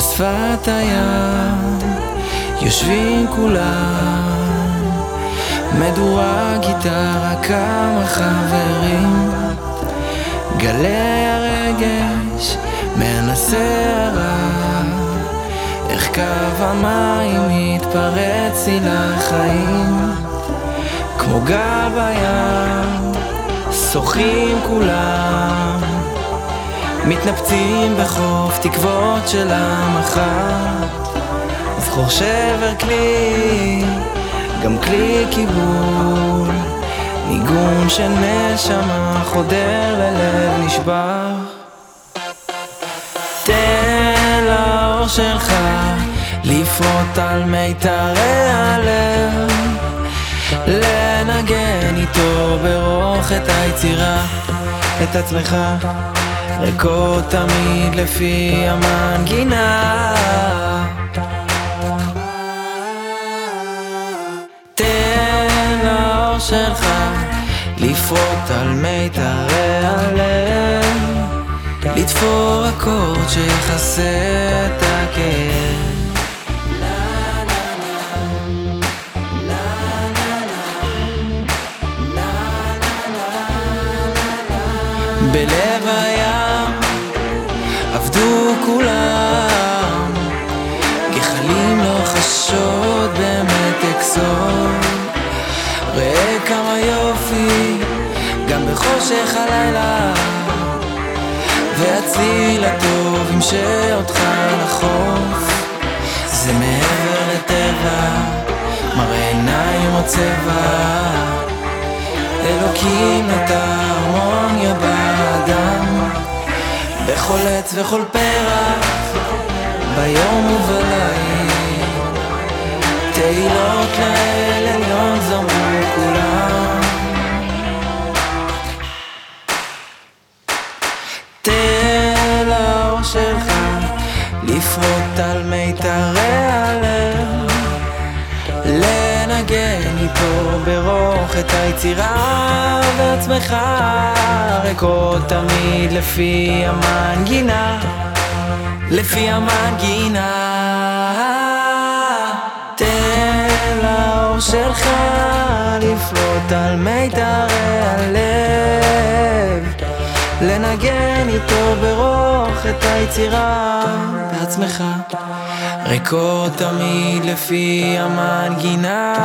שפת הים יושבים כולם מדורה, גיטרה, כמה חברים. גלי הרגש מהנסערה איך קו המים מתפרץ לי לחיים כמו גב הים שוחים כולם מתנפצים בחוף תקוות של המחר. זכור שבר כלי, גם כלי קיבול ניגון של נשמה חודר ללב נשבר. תן לאור שלך לפרוט על מיתרי הלב. לנגן איתו ברוך את היצירה, את עצמך ריקות תמיד לפי המנגינה. תן לאור שלך לפרוט על מיתרי הלב לתפור אקורד שיכסה את הכאב. בלב הים עבדו כולם גחלים לא חשות במתק סוד ראה כמה יופי גם בחושך הלילה והציל הטוב ימשה אותך לחוף. זה מעבר לטבע מראה עיניים או צבע. אלוקים נתן בכל עץ וכל פרח ביום ובליל. תהילות לאל עליון זמרו כולם. תן לאור שלך לפרוט על מיתרי הלב לנגן איתו ברוך את היצירה בעצמך ריקות תמיד לפי המנגינה לפי המנגינה. תן לאור שלך לפרוט על מיתרי הלב לנגן איתו ברוך את היצירה בעצמך. ריקות תמיד לפי המנגינה.